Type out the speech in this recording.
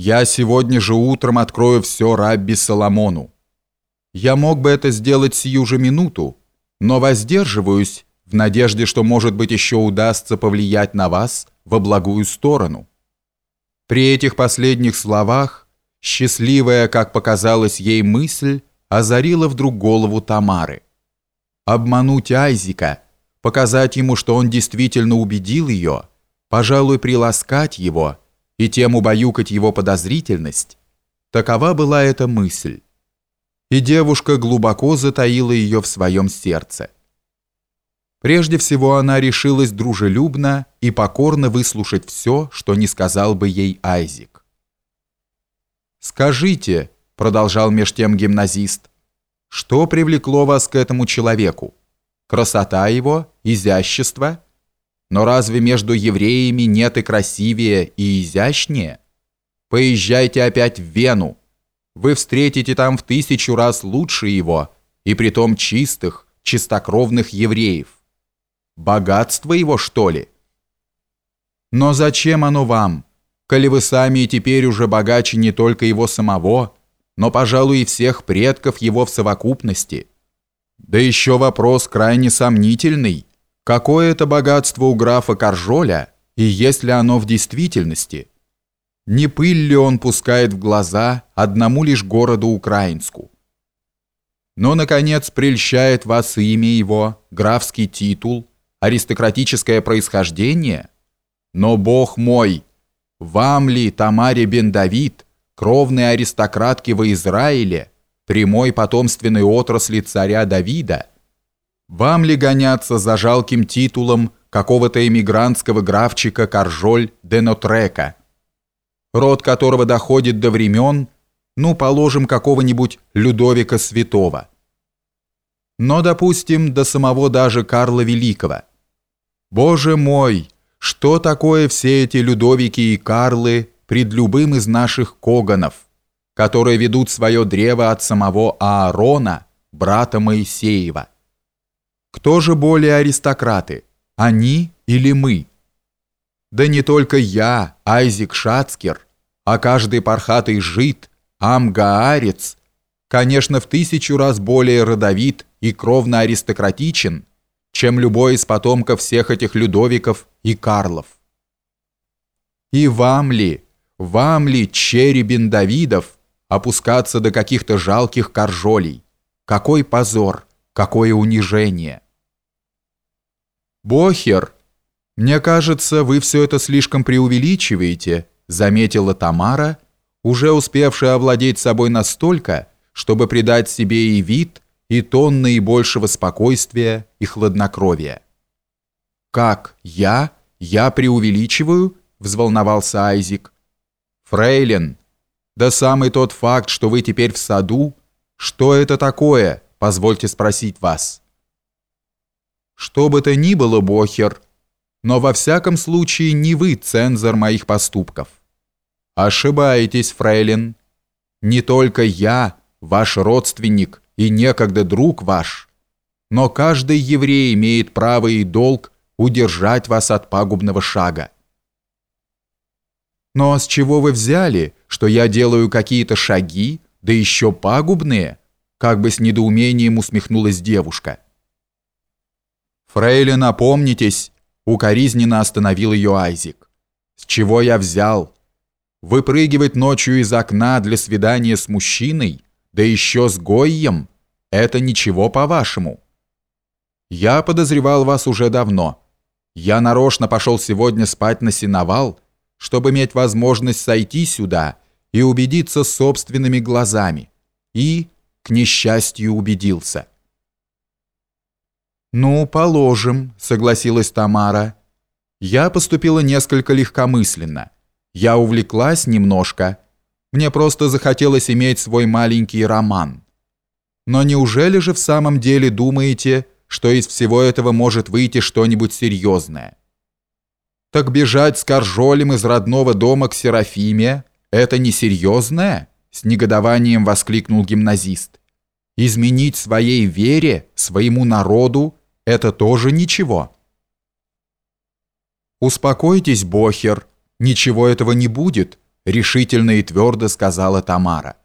Я сегодня же утром открою все Рабби Соломону. Я мог бы это сделать сию же минуту, но воздерживаюсь в надежде, что, может быть, еще удастся повлиять на вас во благую сторону. При этих последних словах счастливая, как показалось ей мысль, озарила вдруг голову Тамары. Обмануть Айзика, показать ему, что он действительно убедил ее, пожалуй, приласкать его – и тем убаюкать его подозрительность, такова была эта мысль. И девушка глубоко затаила ее в своем сердце. Прежде всего она решилась дружелюбно и покорно выслушать все, что не сказал бы ей Айзик. «Скажите», — продолжал меж тем гимназист, «что привлекло вас к этому человеку? Красота его, изящество?» Но разве между евреями нет и красивее, и изящнее? Поезжайте опять в Вену. Вы встретите там в тысячу раз лучше его, и притом чистых, чистокровных евреев. Богатство его, что ли? Но зачем оно вам, коли вы сами теперь уже богаче не только его самого, но, пожалуй, и всех предков его в совокупности? Да еще вопрос крайне сомнительный. Какое это богатство у графа Коржоля, и есть ли оно в действительности? Не пыль ли он пускает в глаза одному лишь городу Украинску? Но, наконец, прельщает вас имя его, графский титул, аристократическое происхождение? Но, Бог мой, вам ли, Тамаре бен Давид, кровной аристократки во Израиле, прямой потомственной отрасли царя Давида, вам ли гоняться за жалким титулом какого-то эмигрантского графчика Каржоль де Нотрека, род которого доходит до времен, ну, положим, какого-нибудь Людовика Святого. Но, допустим, до самого даже Карла Великого. Боже мой, что такое все эти Людовики и Карлы пред любым из наших коганов, которые ведут свое древо от самого Аарона, брата Моисеева? Кто же более аристократы, они или мы? Да не только я, Айзик Шацкер, а каждый пархатый жид, амгаарец, конечно, в тысячу раз более родовит и кровно аристократичен, чем любой из потомков всех этих Людовиков и Карлов. И вам ли, вам ли, черебин Давидов, опускаться до каких-то жалких коржолей? Какой позор! Какое унижение! Бохер, мне кажется, вы все это слишком преувеличиваете, заметила Тамара, уже успевшая овладеть собой настолько, чтобы придать себе и вид, и тон наибольшего спокойствия и хладнокровия. «Как? Я? Я преувеличиваю?» – взволновался Айзик. «Фрейлин, да самый тот факт, что вы теперь в саду, что это такое, позвольте спросить вас?» «Что бы то ни было, Бохер, но во всяком случае не вы цензор моих поступков». «Ошибаетесь, фрейлин. Не только я, ваш родственник и некогда друг ваш, но каждый еврей имеет право и долг удержать вас от пагубного шага. Но с чего вы взяли, что я делаю какие-то шаги, да еще пагубные? Как бы с недоумением усмехнулась девушка. Фрейлин, опомнитесь, укоризненно остановил ее Айзик. С чего я взял? Выпрыгивать ночью из окна для свидания с мужчиной, да еще с Гойем, это ничего по-вашему. Я подозревал вас уже давно. Я нарочно пошел сегодня спать на сеновал, чтобы иметь возможность сойти сюда и убедиться собственными глазами. И, к несчастью, убедился. «Ну, положим», — согласилась Тамара. «Я поступила несколько легкомысленно. Я увлеклась немножко. Мне просто захотелось иметь свой маленький роман. Но неужели же в самом деле думаете, что из всего этого может выйти что-нибудь серьезное? Так бежать с Коржолем из родного дома к Серафиме — это несерьезное?» — с негодованием воскликнул гимназист. «Изменить своей вере, своему народу — это тоже ничего». «Успокойтесь, Бохер, ничего этого не будет», решительно и твердо сказала Тамара.